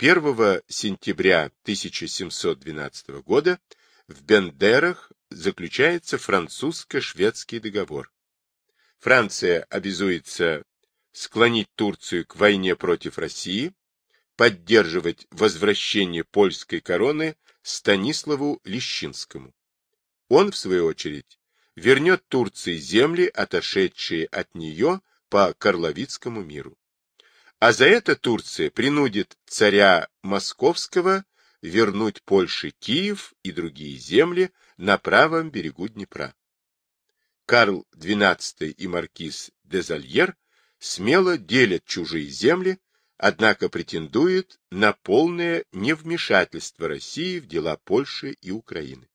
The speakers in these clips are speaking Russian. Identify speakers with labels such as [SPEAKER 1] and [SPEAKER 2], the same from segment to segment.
[SPEAKER 1] 1 сентября 1712 года в Бендерах заключается французско-шведский договор. Франция обязуется склонить Турцию к войне против России, поддерживать возвращение польской короны Станиславу Лещинскому. Он, в свою очередь, вернет Турции земли, отошедшие от нее по Карловицкому миру. А за это Турция принудит царя Московского вернуть Польше Киев и другие земли на правом берегу Днепра. Карл XII и маркиз де Зальер смело делят чужие земли, однако претендуют на полное невмешательство России в дела Польши и Украины.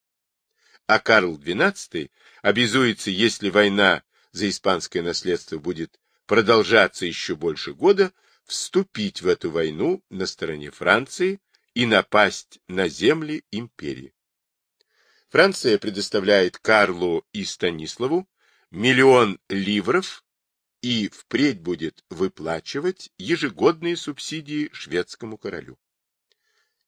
[SPEAKER 1] А Карл XII обязуется, если война за испанское наследство будет продолжаться еще больше года, вступить в эту войну на стороне Франции и напасть на земли империи. Франция предоставляет Карлу и Станиславу миллион ливров и впредь будет выплачивать ежегодные субсидии шведскому королю.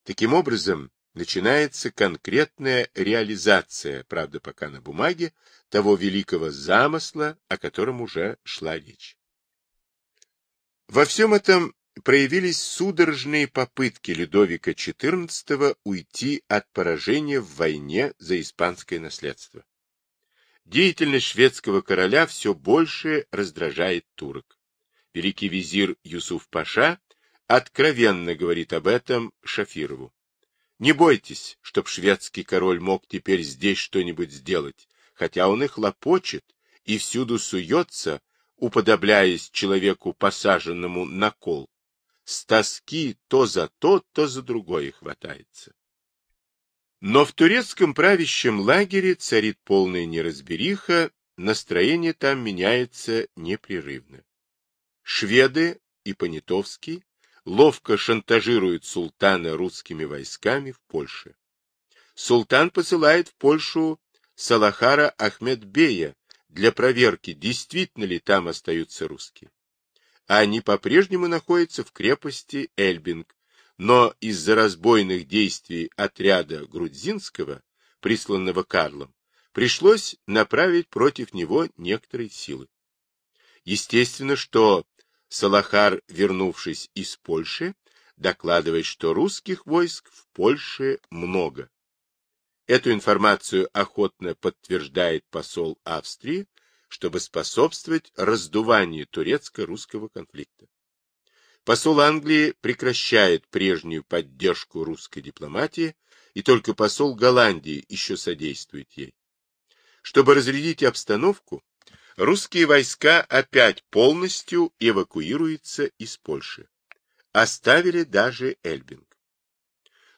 [SPEAKER 1] Таким образом, начинается конкретная реализация, правда пока на бумаге, того великого замысла, о котором уже шла речь. Во всем этом проявились судорожные попытки Людовика XIV уйти от поражения в войне за испанское наследство. Деятельность шведского короля все больше раздражает турок. Великий визирь Юсуф Паша откровенно говорит об этом Шафирову. Не бойтесь, чтоб шведский король мог теперь здесь что-нибудь сделать, хотя он и хлопочет, и всюду суется, уподобляясь человеку, посаженному на кол. С тоски то за то, то за другое хватается. Но в турецком правящем лагере царит полная неразбериха, настроение там меняется непрерывно. Шведы и Понятовский ловко шантажируют султана русскими войсками в Польше. Султан посылает в Польшу Салахара Ахмедбея для проверки, действительно ли там остаются русские. А они по-прежнему находятся в крепости Эльбинг, но из-за разбойных действий отряда Грудзинского, присланного Карлом, пришлось направить против него некоторые силы. Естественно, что Салахар, вернувшись из Польши, докладывает, что русских войск в Польше много. Эту информацию охотно подтверждает посол Австрии, чтобы способствовать раздуванию турецко-русского конфликта. Посол Англии прекращает прежнюю поддержку русской дипломатии, и только посол Голландии еще содействует ей. Чтобы разрядить обстановку, русские войска опять полностью эвакуируются из Польши. Оставили даже Эльбинг.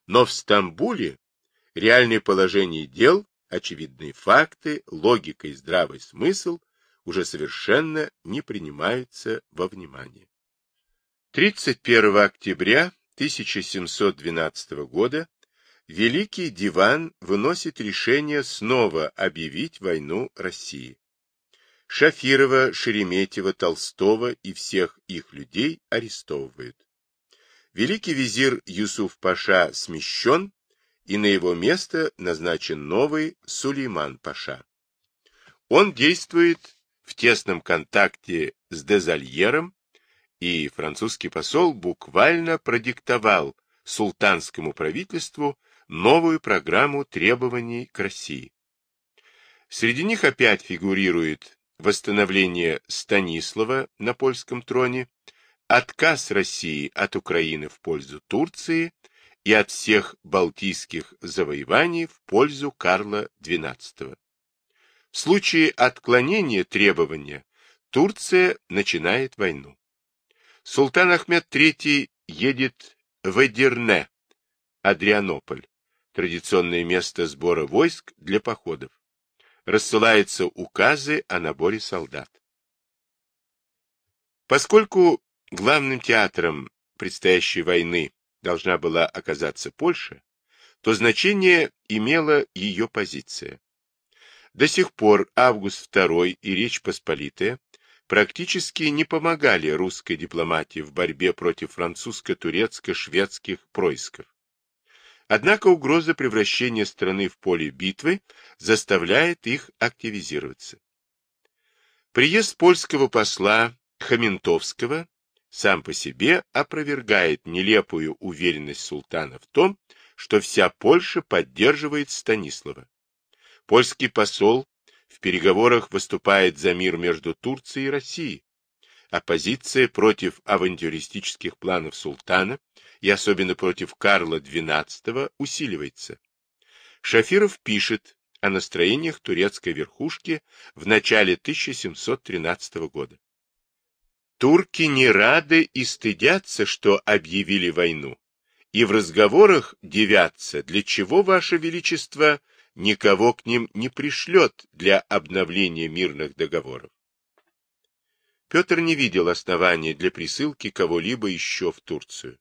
[SPEAKER 1] Но в Стамбуле Реальное положение дел, очевидные факты, логика и здравый смысл уже совершенно не принимаются во внимание. 31 октября 1712 года Великий Диван выносит решение снова объявить войну России. Шафирова, Шереметьева, Толстого и всех их людей арестовывают. Великий визирь Юсуф Паша смещен, и на его место назначен новый Сулейман Паша. Он действует в тесном контакте с Дезальером, и французский посол буквально продиктовал султанскому правительству новую программу требований к России. Среди них опять фигурирует восстановление Станислава на польском троне, отказ России от Украины в пользу Турции и от всех балтийских завоеваний в пользу Карла XII. В случае отклонения требования Турция начинает войну. Султан Ахмед III едет в Эдирне, Адрианополь, традиционное место сбора войск для походов. Рассылаются указы о наборе солдат. Поскольку главным театром предстоящей войны должна была оказаться Польша, то значение имела ее позиция. До сих пор Август II и Речь Посполитая практически не помогали русской дипломатии в борьбе против французско-турецко-шведских происков. Однако угроза превращения страны в поле битвы заставляет их активизироваться. Приезд польского посла Хаментовского сам по себе опровергает нелепую уверенность султана в том, что вся Польша поддерживает Станислава. Польский посол в переговорах выступает за мир между Турцией и Россией. Оппозиция против авантюристических планов султана и особенно против Карла XII усиливается. Шафиров пишет о настроениях турецкой верхушки в начале 1713 года. Турки не рады и стыдятся, что объявили войну, и в разговорах девятся, для чего, Ваше Величество, никого к ним не пришлет для обновления мирных договоров. Петр не видел основания для присылки кого-либо еще в Турцию,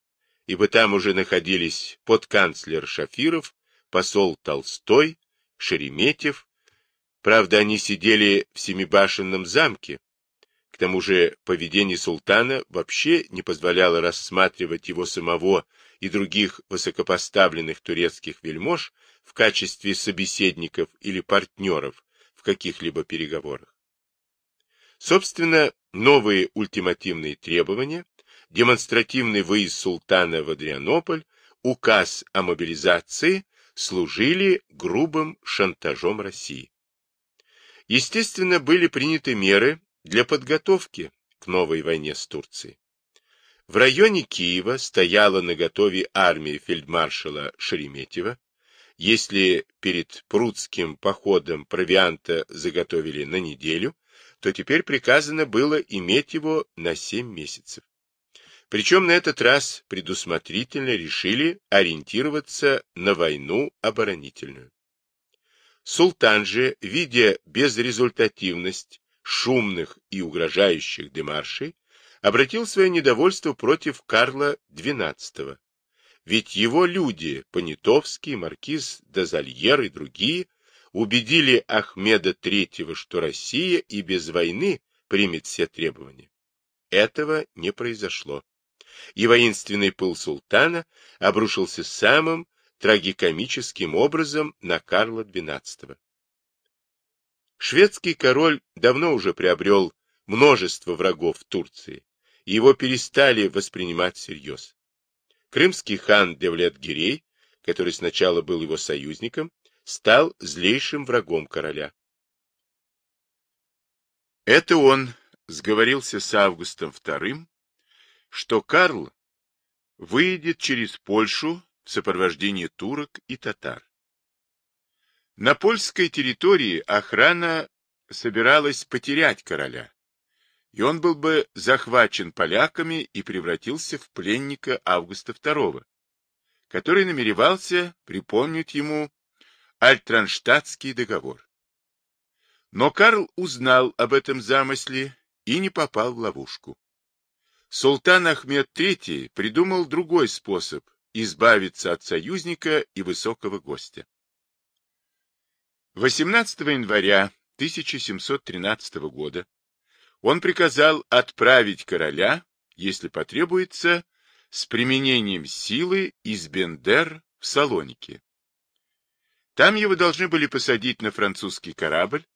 [SPEAKER 1] ибо там уже находились подканцлер Шафиров, посол Толстой, Шереметьев. Правда, они сидели в Семибашенном замке. К тому же поведение султана вообще не позволяло рассматривать его самого и других высокопоставленных турецких вельмож в качестве собеседников или партнеров в каких-либо переговорах. Собственно, новые ультимативные требования, демонстративный выезд султана в Адрианополь, указ о мобилизации служили грубым шантажом России. Естественно, были приняты меры для подготовки к новой войне с Турцией. В районе Киева стояла наготове армия фельдмаршала Шереметьева. Если перед прудским походом провианта заготовили на неделю, то теперь приказано было иметь его на семь месяцев. Причем на этот раз предусмотрительно решили ориентироваться на войну оборонительную. Султан же, видя безрезультативность шумных и угрожающих демаршей, обратил свое недовольство против Карла XII. Ведь его люди, Понятовский, маркиз Дезальер и другие, убедили Ахмеда III, что Россия и без войны примет все требования. Этого не произошло и воинственный пыл султана обрушился самым трагикомическим образом на Карла XII. Шведский король давно уже приобрел множество врагов в Турции, и его перестали воспринимать всерьез. Крымский хан Девлет-Гирей, который сначала был его союзником, стал злейшим врагом короля. Это он сговорился с Августом II что Карл выйдет через Польшу в сопровождении турок и татар. На польской территории охрана собиралась потерять короля, и он был бы захвачен поляками и превратился в пленника Августа II, который намеревался припомнить ему Альтранштадтский договор. Но Карл узнал об этом замысле и не попал в ловушку. Султан Ахмед III придумал другой способ избавиться от союзника и высокого гостя. 18 января 1713 года он приказал отправить короля, если потребуется, с применением силы из Бендер в Салоники. Там его должны были посадить на французский корабль,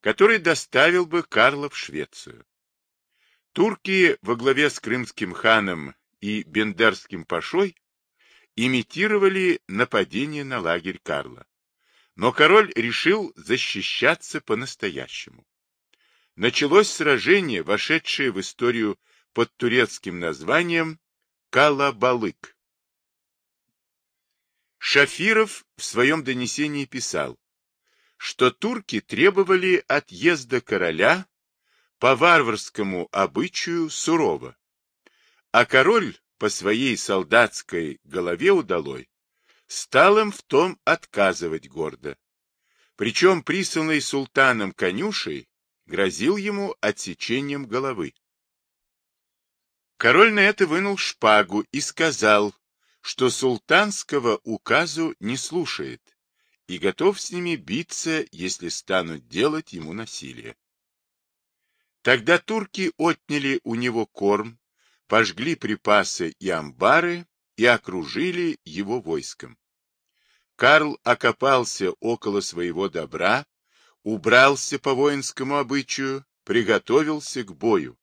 [SPEAKER 1] который доставил бы Карла в Швецию. Турки во главе с крымским ханом и бендерским пашой имитировали нападение на лагерь Карла. Но король решил защищаться по-настоящему. Началось сражение, вошедшее в историю под турецким названием Калабалык. Шафиров в своем донесении писал, что турки требовали отъезда короля по варварскому обычаю сурово, а король по своей солдатской голове удалой стал им в том отказывать гордо. Причем присланный султаном конюшей грозил ему отсечением головы. Король на это вынул шпагу и сказал, что султанского указу не слушает и готов с ними биться, если станут делать ему насилие. Тогда турки отняли у него корм, пожгли припасы и амбары и окружили его войском. Карл окопался около своего добра, убрался по воинскому обычаю, приготовился к бою,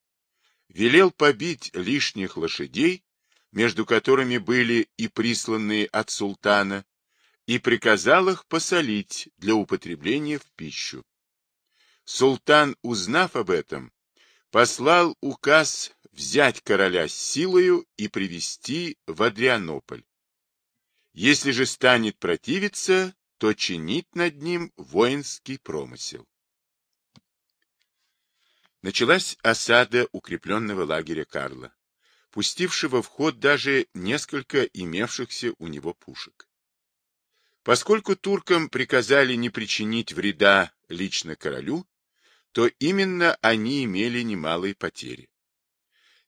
[SPEAKER 1] велел побить лишних лошадей, между которыми были и присланные от султана, и приказал их посолить для употребления в пищу. Султан, узнав об этом, послал указ взять короля силою и привести в Адрианополь. Если же станет противиться, то чинить над ним воинский промысел. Началась осада укрепленного лагеря Карла, пустившего в ход даже несколько имевшихся у него пушек. Поскольку туркам приказали не причинить вреда лично королю, то именно они имели немалые потери.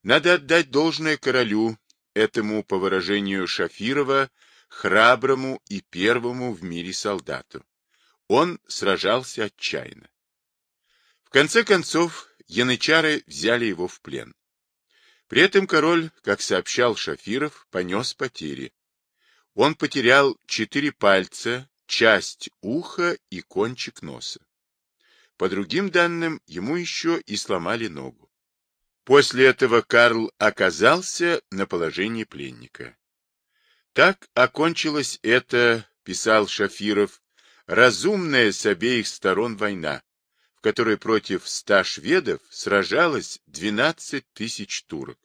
[SPEAKER 1] Надо отдать должное королю, этому, по выражению Шафирова, храброму и первому в мире солдату. Он сражался отчаянно. В конце концов, янычары взяли его в плен. При этом король, как сообщал Шафиров, понес потери. Он потерял четыре пальца, часть уха и кончик носа. По другим данным, ему еще и сломали ногу. После этого Карл оказался на положении пленника. Так окончилась эта, писал Шафиров, разумная с обеих сторон война, в которой против ста шведов сражалось 12 тысяч турок.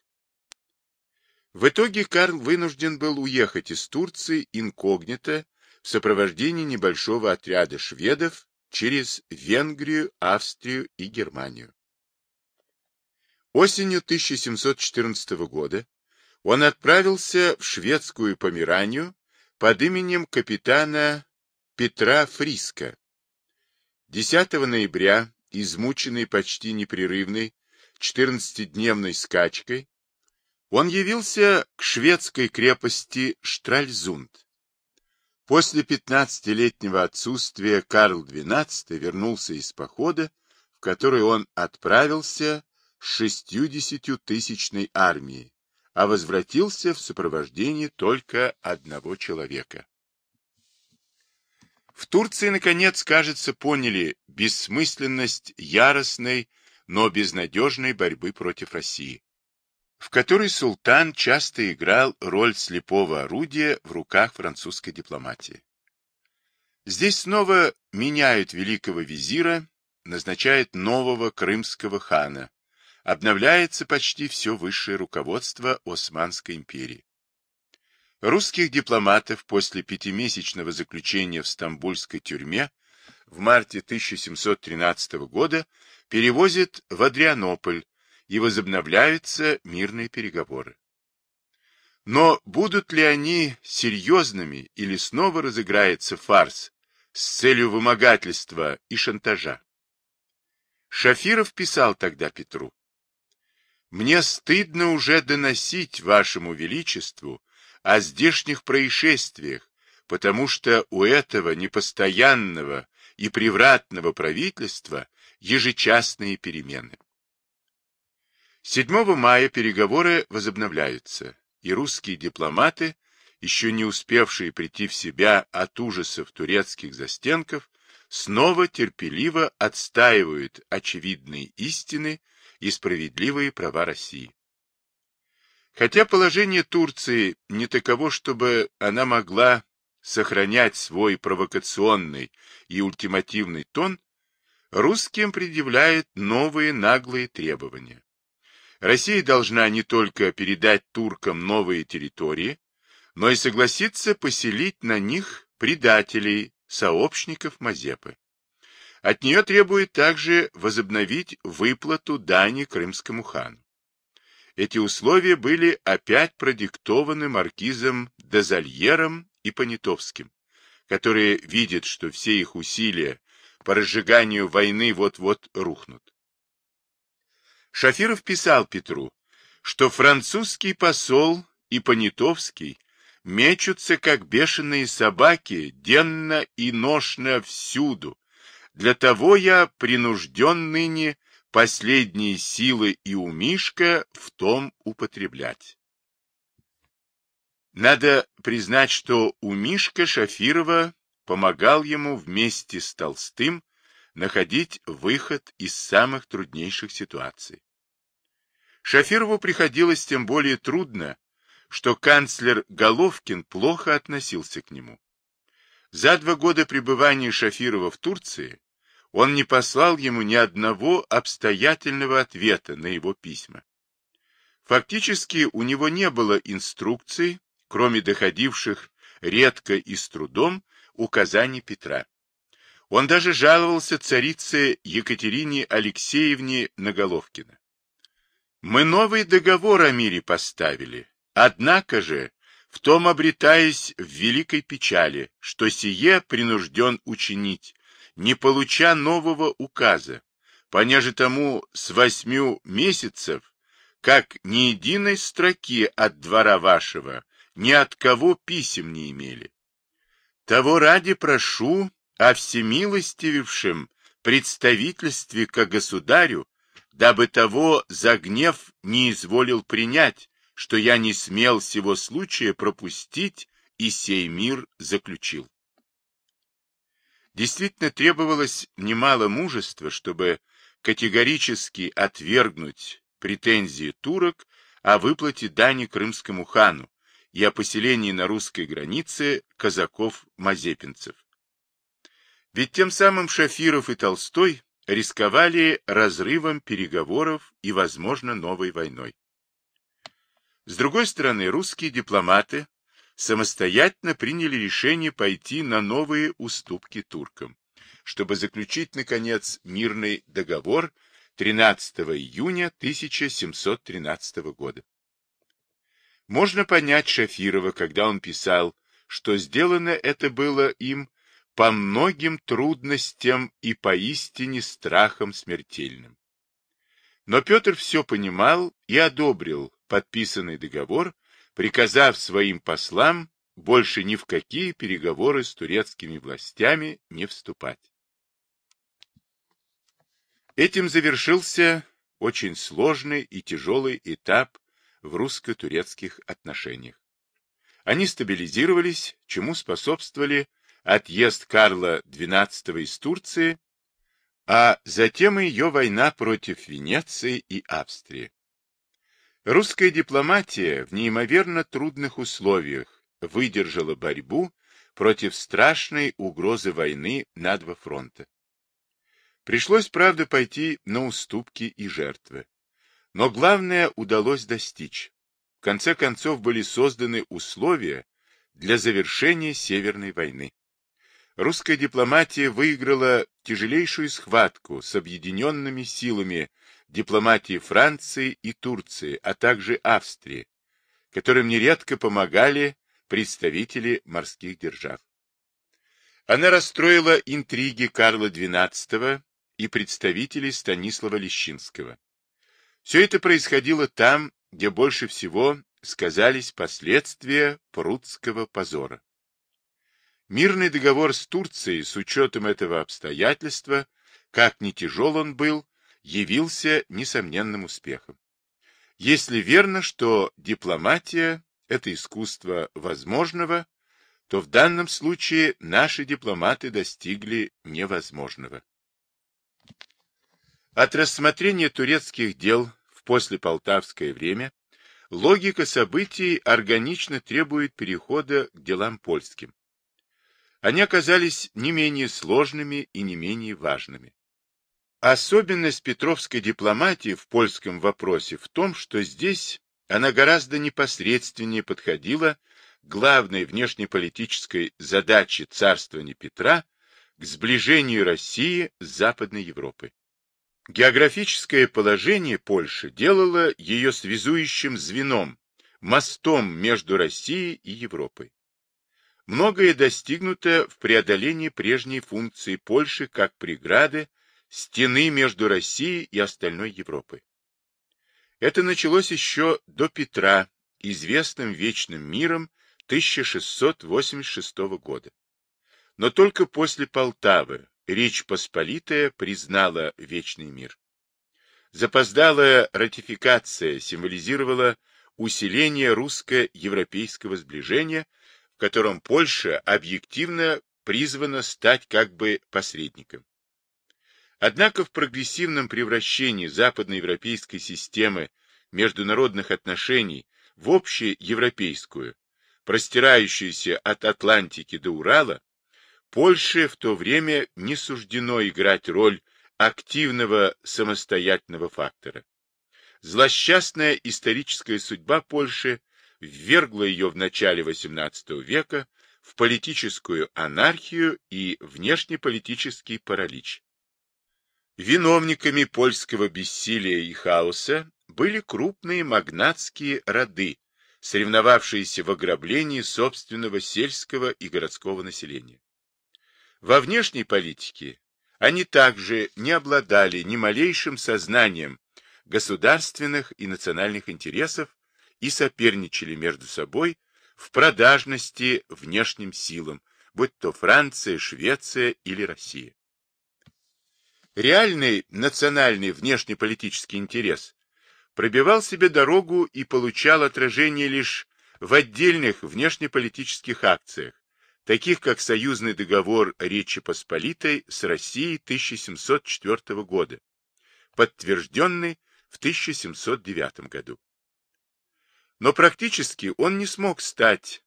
[SPEAKER 1] В итоге Карл вынужден был уехать из Турции инкогнито в сопровождении небольшого отряда шведов через Венгрию, Австрию и Германию. Осенью 1714 года он отправился в шведскую Померанию под именем капитана Петра Фриска. 10 ноября, измученный почти непрерывной 14-дневной скачкой, он явился к шведской крепости Штральзунд. После 15-летнего отсутствия Карл XII вернулся из похода, в который он отправился с 60-тысячной армией, а возвратился в сопровождении только одного человека. В Турции, наконец, кажется, поняли бессмысленность яростной, но безнадежной борьбы против России, в которой султан часто играл роль слепого орудия в руках французской дипломатии. Здесь снова меняют великого визира, назначают нового крымского хана, обновляется почти все высшее руководство Османской империи. Русских дипломатов после пятимесячного заключения в стамбульской тюрьме в марте 1713 года перевозят в Адрианополь и возобновляются мирные переговоры. Но будут ли они серьезными или снова разыграется фарс с целью вымогательства и шантажа? Шафиров писал тогда Петру. Мне стыдно уже доносить вашему величеству о здешних происшествиях, потому что у этого непостоянного и превратного правительства ежечасные перемены. 7 мая переговоры возобновляются, и русские дипломаты, еще не успевшие прийти в себя от ужасов турецких застенков, снова терпеливо отстаивают очевидные истины и справедливые права России. Хотя положение Турции не таково, чтобы она могла сохранять свой провокационный и ультимативный тон, русским предъявляет новые наглые требования. Россия должна не только передать туркам новые территории, но и согласиться поселить на них предателей, сообщников Мазепы. От нее требует также возобновить выплату дани крымскому хану. Эти условия были опять продиктованы маркизом Дезальером и Понятовским, которые видят, что все их усилия по разжиганию войны вот-вот рухнут. Шафиров писал Петру, что французский посол и Понятовский мечутся, как бешеные собаки, денно и ношно всюду, для того я принужден ныне последние силы и у Мишка в том употреблять. Надо признать, что у Мишка Шафирова помогал ему вместе с Толстым находить выход из самых труднейших ситуаций. Шафирову приходилось тем более трудно, что канцлер Головкин плохо относился к нему. За два года пребывания Шафирова в Турции он не послал ему ни одного обстоятельного ответа на его письма. Фактически у него не было инструкций, кроме доходивших редко и с трудом указаний Петра. Он даже жаловался царице Екатерине Алексеевне Наголовкина. «Мы новый договор о мире поставили, однако же, в том обретаясь в великой печали, что сие принужден учинить, не получа нового указа, понеже тому с восьмю месяцев, как ни единой строки от двора вашего ни от кого писем не имели. Того ради прошу о всемилостивившем представительстве ко государю, дабы того за гнев не изволил принять, что я не смел сего случая пропустить и сей мир заключил. Действительно требовалось немало мужества, чтобы категорически отвергнуть претензии турок о выплате дани крымскому хану, и о поселении на русской границе казаков-мазепинцев. Ведь тем самым Шафиров и Толстой рисковали разрывом переговоров и, возможно, новой войной. С другой стороны, русские дипломаты самостоятельно приняли решение пойти на новые уступки туркам, чтобы заключить, наконец, мирный договор 13 июня 1713 года. Можно понять Шафирова, когда он писал, что сделано это было им по многим трудностям и поистине страхом смертельным. Но Петр все понимал и одобрил подписанный договор, приказав своим послам больше ни в какие переговоры с турецкими властями не вступать. Этим завершился очень сложный и тяжелый этап в русско-турецких отношениях. Они стабилизировались, чему способствовали отъезд Карла XII из Турции, а затем и ее война против Венеции и Австрии. Русская дипломатия в неимоверно трудных условиях выдержала борьбу против страшной угрозы войны на два фронта. Пришлось, правда, пойти на уступки и жертвы. Но главное удалось достичь. В конце концов были созданы условия для завершения Северной войны. Русская дипломатия выиграла тяжелейшую схватку с объединенными силами дипломатии Франции и Турции, а также Австрии, которым нередко помогали представители морских держав. Она расстроила интриги Карла XII и представителей Станислава Лещинского. Все это происходило там, где больше всего сказались последствия прудского позора. Мирный договор с Турцией с учетом этого обстоятельства, как ни тяжел он был, явился несомненным успехом. Если верно, что дипломатия – это искусство возможного, то в данном случае наши дипломаты достигли невозможного. От рассмотрения турецких дел в послеполтавское время логика событий органично требует перехода к делам польским. Они оказались не менее сложными и не менее важными. Особенность петровской дипломатии в польском вопросе в том, что здесь она гораздо непосредственнее подходила к главной внешнеполитической задаче царствования Петра к сближению России с Западной Европой. Географическое положение Польши делало ее связующим звеном, мостом между Россией и Европой. Многое достигнуто в преодолении прежней функции Польши как преграды, стены между Россией и остальной Европой. Это началось еще до Петра, известным вечным миром 1686 года. Но только после Полтавы, Речь Посполитая признала вечный мир. Запоздалая ратификация символизировала усиление русско-европейского сближения, в котором Польша объективно призвана стать как бы посредником. Однако в прогрессивном превращении западноевропейской системы международных отношений в общеевропейскую, простирающуюся от Атлантики до Урала, Польше в то время не суждено играть роль активного самостоятельного фактора. Злосчастная историческая судьба Польши ввергла ее в начале XVIII века в политическую анархию и внешнеполитический паралич. Виновниками польского бессилия и хаоса были крупные магнатские роды, соревновавшиеся в ограблении собственного сельского и городского населения. Во внешней политике они также не обладали ни малейшим сознанием государственных и национальных интересов и соперничали между собой в продажности внешним силам, будь то Франция, Швеция или Россия. Реальный национальный внешнеполитический интерес пробивал себе дорогу и получал отражение лишь в отдельных внешнеполитических акциях, таких как союзный договор Речи Посполитой с Россией 1704 года, подтвержденный в 1709 году. Но практически он не смог стать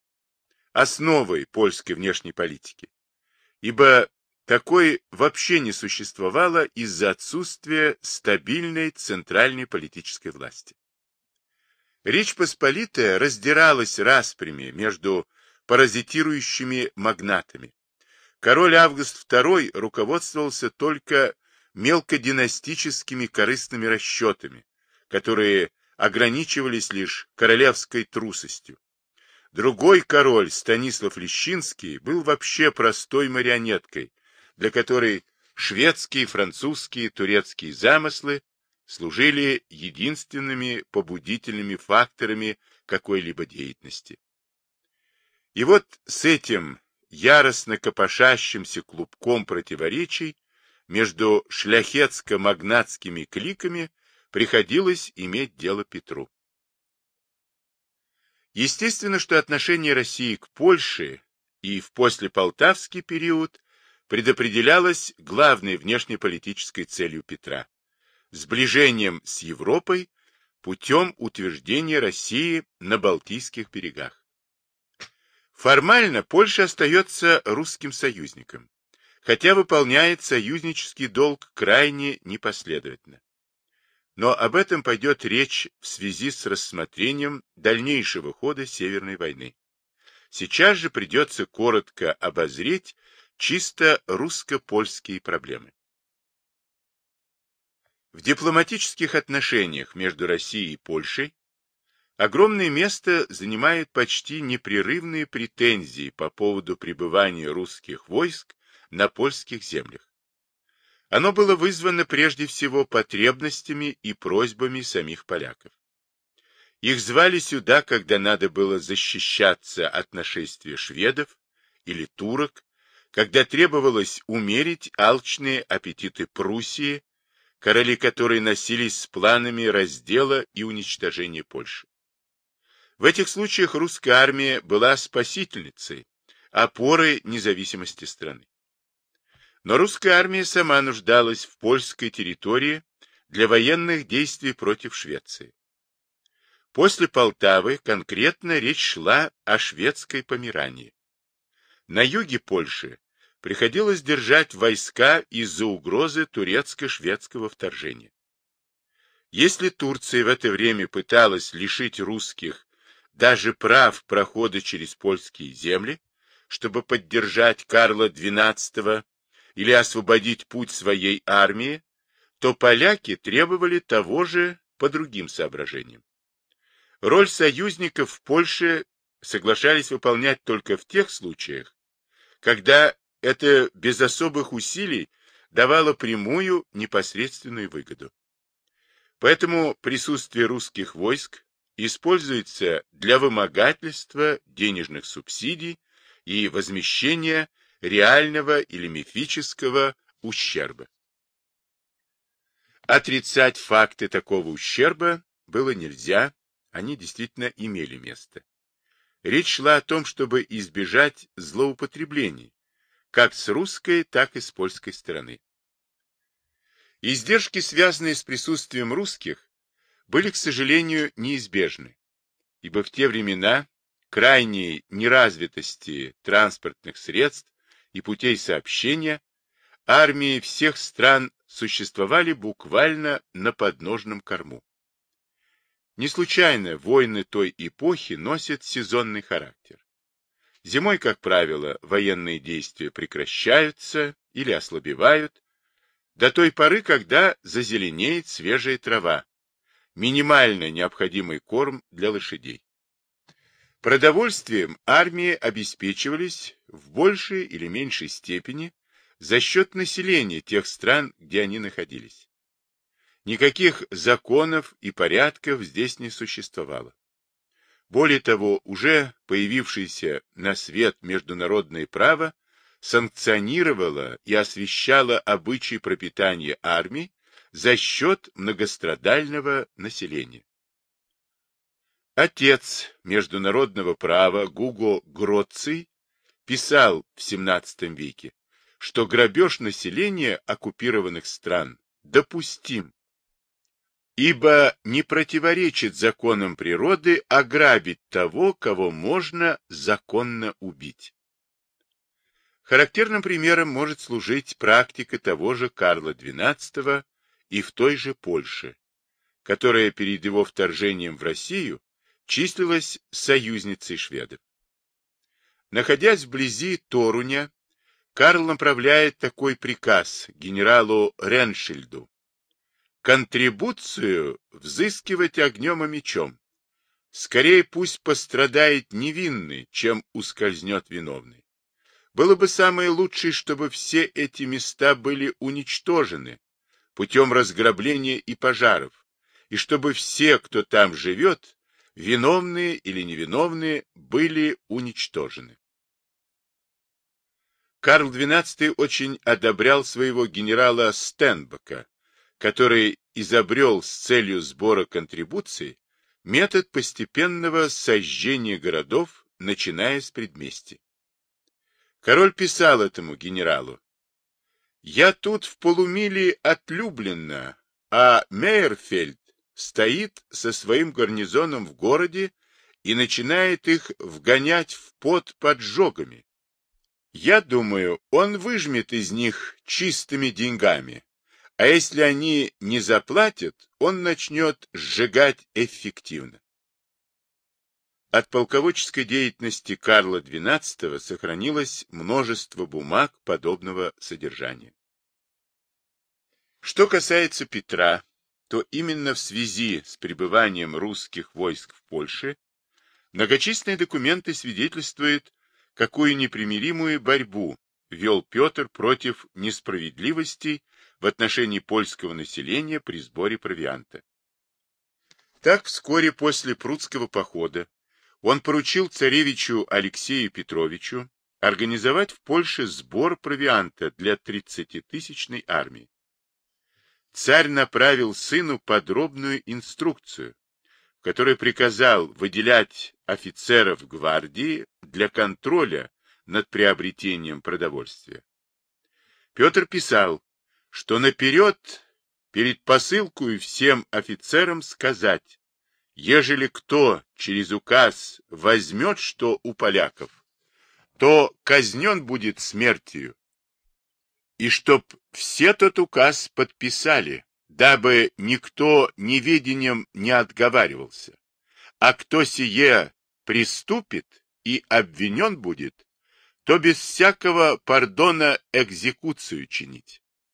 [SPEAKER 1] основой польской внешней политики, ибо такой вообще не существовало из-за отсутствия стабильной центральной политической власти. Речь Посполитая раздиралась распрями между паразитирующими магнатами. Король Август II руководствовался только мелкодинастическими корыстными расчетами, которые ограничивались лишь королевской трусостью. Другой король, Станислав Лещинский, был вообще простой марионеткой, для которой шведские, французские, турецкие замыслы служили единственными побудительными факторами какой-либо деятельности. И вот с этим яростно копошащимся клубком противоречий между шляхетско-магнатскими кликами приходилось иметь дело Петру. Естественно, что отношение России к Польше и в послеполтавский период предопределялось главной внешнеполитической целью Петра – сближением с Европой путем утверждения России на Балтийских берегах. Формально Польша остается русским союзником, хотя выполняет союзнический долг крайне непоследовательно. Но об этом пойдет речь в связи с рассмотрением дальнейшего хода Северной войны. Сейчас же придется коротко обозреть чисто русско-польские проблемы. В дипломатических отношениях между Россией и Польшей Огромное место занимают почти непрерывные претензии по поводу пребывания русских войск на польских землях. Оно было вызвано прежде всего потребностями и просьбами самих поляков. Их звали сюда, когда надо было защищаться от нашествия шведов или турок, когда требовалось умерить алчные аппетиты Пруссии, короли которой носились с планами раздела и уничтожения Польши. В этих случаях русская армия была спасительницей, опорой независимости страны. Но русская армия сама нуждалась в польской территории для военных действий против Швеции. После Полтавы конкретно речь шла о шведской Померании. На юге Польши приходилось держать войска из-за угрозы турецко-шведского вторжения. Если Турция в это время пыталась лишить русских даже прав прохода через польские земли, чтобы поддержать Карла XII или освободить путь своей армии, то поляки требовали того же по другим соображениям. Роль союзников в Польше соглашались выполнять только в тех случаях, когда это без особых усилий давало прямую непосредственную выгоду. Поэтому присутствие русских войск используется для вымогательства денежных субсидий и возмещения реального или мифического ущерба. Отрицать факты такого ущерба было нельзя, они действительно имели место. Речь шла о том, чтобы избежать злоупотреблений, как с русской, так и с польской стороны. Издержки, связанные с присутствием русских, были, к сожалению, неизбежны, ибо в те времена крайней неразвитости транспортных средств и путей сообщения армии всех стран существовали буквально на подножном корму. Не случайно войны той эпохи носят сезонный характер. Зимой, как правило, военные действия прекращаются или ослабевают до той поры, когда зазеленеет свежая трава, минимально необходимый корм для лошадей. Продовольствием армии обеспечивались в большей или меньшей степени за счет населения тех стран, где они находились. Никаких законов и порядков здесь не существовало. Более того, уже появившееся на свет международное право санкционировало и освещало обычаи пропитания армии за счет многострадального населения. Отец международного права Гуго Гроций писал в XVII веке, что грабеж населения оккупированных стран допустим, ибо не противоречит законам природы ограбить того, кого можно законно убить. Характерным примером может служить практика того же Карла XII и в той же Польше, которая перед его вторжением в Россию числилась союзницей шведов. Находясь вблизи Торуня, Карл направляет такой приказ генералу Реншильду. Контрибуцию взыскивать огнем и мечом. Скорее пусть пострадает невинный, чем ускользнет виновный. Было бы самое лучшее, чтобы все эти места были уничтожены, путем разграбления и пожаров, и чтобы все, кто там живет, виновные или невиновные, были уничтожены. Карл XII очень одобрял своего генерала Стенбока, который изобрел с целью сбора контрибуций метод постепенного сожжения городов, начиная с предместий. Король писал этому генералу, я тут в полумиле от Люблина, а Мейерфельд стоит со своим гарнизоном в городе и начинает их вгонять в пот поджогами. Я думаю, он выжмет из них чистыми деньгами, а если они не заплатят, он начнет сжигать эффективно. От полководческой деятельности Карла XII сохранилось множество бумаг подобного содержания. Что касается Петра, то именно в связи с пребыванием русских войск в Польше многочисленные документы свидетельствуют, какую непримиримую борьбу вел Петр против несправедливостей в отношении польского населения при сборе провианта. Так вскоре после прудского похода он поручил царевичу Алексею Петровичу организовать в Польше сбор провианта для 30-тысячной армии. Царь направил сыну подробную инструкцию, в которой приказал выделять офицеров гвардии для контроля над приобретением продовольствия. Петр писал, что наперед перед посылкой всем офицерам сказать, Ежели кто через указ возьмет что у поляков, то казнен будет смертью. И чтоб все тот указ подписали, дабы никто неведением не отговаривался. А кто сие приступит и обвинен будет, то без всякого пардона экзекуцию чинить.